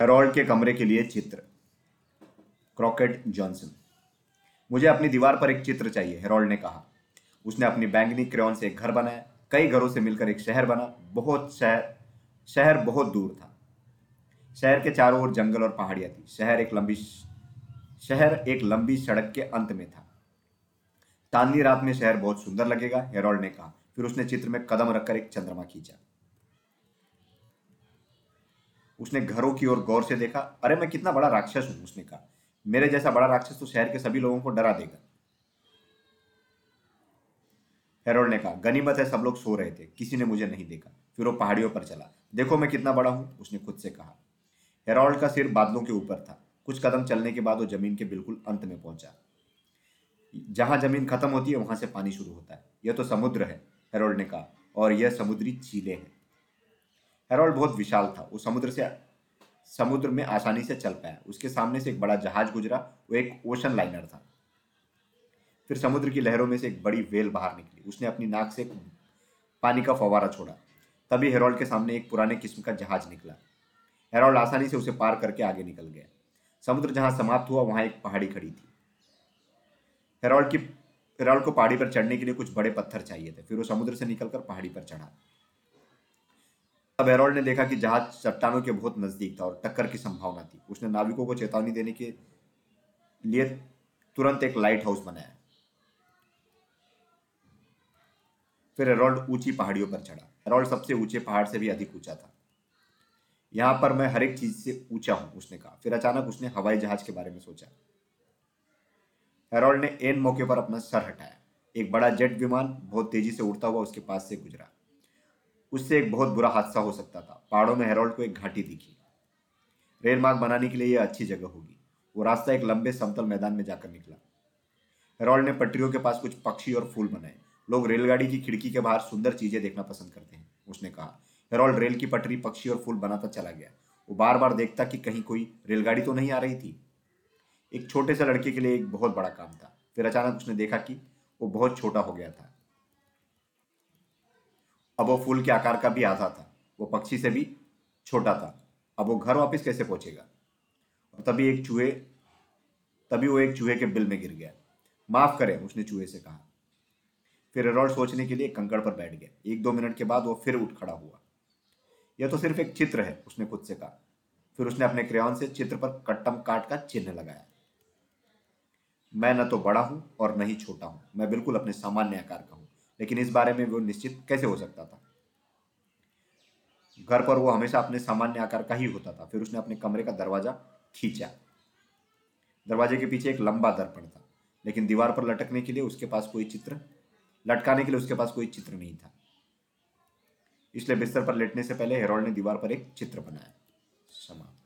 Harold के कमरे के लिए चित्र। क्रॉकेट जॉनसन मुझे अपनी दीवार पर एक चित्र चाहिए हेरोल्ड ने कहा। उसने अपनी बैंगनी क्रेन से एक घर बनाया। कई घरों से मिलकर एक शहर बना। बहुत शहर शहर बहुत दूर था। शहर के चारों ओर जंगल और पहाड़ियाँ थी। शहर एक लंबी शहर एक लंबी सड़क के अंत में था। तांदी रात में शहर बहुत सुंदर लगेगा हेरोल्ड ने कहा। फिर उसने चित्र में कदम रखकर एक चंद्रमा खींचा। उसने घरों की ओर गौर से देखा, अरे, मैं कितना बड़ा राक्षस हूँ, उसने कहा। मेरे जैसा बड़ा राक्षस तो शहर के सभी लोगों को डरा देगा। हेरोल्ड ने कहा, गनीमत है, सब लोग सो रहे थे, किसी ने मुझे नहीं देखा, फिर वो पहाड़ियों पर चला। देखो, मैं कितना बड़ा हूँ, उसने खुद से कहा। हेरोल्ड का सिर बादलों के ऊपर था। कुछ कदम चलने के बाद वो ज़मीन के बिल्कुल अंत में पहुँचा। जहाँ ज़मीन खत्म होती है, वहाँ से पानी शुरू होता है। यह तो समुद्र है, हेरोल्ड ने कहा, और यह समुद्री चीले हैं। हेरोल्ड बहुत विशाल था। वो समुद्र से, समुद्र में आसानी से चल पाया। उसके सामने से एक बड़ा जहाज़ गुजरा। वो एक ओशन लाइनर था। फिर समुद्र की लहरों में से एक बड़ी वेल बाहर निकली। उसने अपनी नाक से पानी का फवारा छोड़ा। तभी हेरोल्ड के सामने एक पुराने किस्म का जहाज़ निकला। हेरोल्ड आसानी से उसे पार करके आगे निकल गया। समुद्र जहाँ समाप्त हुआ, वहाँ एक पहाड़ी खड़ी थी। हेरोल्ड की हेरोल्ड को पहाड़ी पर चढ़ने के लिए कुछ बड़े पत्थर चाहिए थे। फिर वो समुद्र से निकलकर पहाड़ी पर चढ़ा। अब हेरोल्ड ने देखा कि जहाज़ चट्टानों के बहुत नज़दीक था और टक्कर की संभावना थी। उसने नाविकों को चेतावनी देने के लिए तुरंत एक लाइट हाउस बनाया। फिर हेरोल्ड ऊँची पहाड़ियों पर चढ़ा। हेरोल्ड सबसे ऊँचे पहाड़ से भी अधिक ऊँचा था। यहाँ पर मैं हर एक चीज़ से ऊँचा हूँ, उसने कहा। फिर अचानक उसने हवाई जहाज़ के बारे में सोचा। हेरोल्ड ने एन मौके पर अपना सर हटाया। एक बड़ा जेट विमान बहुत तेज़ी से उड़ता हुआ उसके पास से गुजरा। उससे एक बहुत बुरा हादसा हो सकता था। पहाड़ों में हेरोल्ड को एक घाटी दिखी। रेल मार्ग बनाने के लिए यह अच्छी जगह होगी। वो रास्ता एक लंबे समतल मैदान में जाकर निकला। हेरोल्ड ने पटरियों के पास कुछ पक्षी और फूल बनाए। लोग रेलगाड़ी की खिड़की के बाहर सुंदर चीज़ें देखना पसंद करते हैं, उसने कहा। हेरोल्ड रेल की पटरी पक्षी और फूल बनाता चला गया। वो बार बार देखता कि कहीं कोई रेलगाड़ी तो नहीं आ रही थी। एक छोटे से लड़के के लिए एक बहुत बड़ा काम था। फिर अचानक उसने देखा कि वो बहुत छोटा हो गया था। अब वो फूल के आकार का भी आधा था, वो पक्षी से भी छोटा था। अब वो घर वापस कैसे पहुंचेगा? और तभी एक चूहे, तभी वो एक चूहे के बिल में गिर गया। माफ़ करें, उसने चूहे से कहा। फिर एरोल्ड सोचने के लिए कंकड़ पर बैठ गया। एक दो मिनट के बाद वो फिर उठ खड़ा हुआ। यह तो सिर्फ़ एक चित्र है, उसने खुद से कहा। फिर उसने अपने क्रेन से चित्र पर कट्टम काट का चिन्ह लगाया। मैं न तो बड़ा हूँ और न ही छोटा हूँ। मैं बिल्कुल अपने सामान्य आकार का हूँ। लेकिन इस बारे में वो निश्चित कैसे हो सकता था? घर पर वो हमेशा अपने सामान्य आकार का ही होता था, फिर उसने अपने कमरे का दरवाज़ा खींचा। दरवाजे के पीछे एक लंबा दर्पण था, लेकिन दीवार पर लटकने के लिए उसके पास कोई चित्र, लटकाने के लिए उसके पास कोई चित्र नहीं था। इसलिए बिस्तर पर लेटने से पहले हेरोल्ड ने दीवार पर एक चित्र बनाया। समाप्त।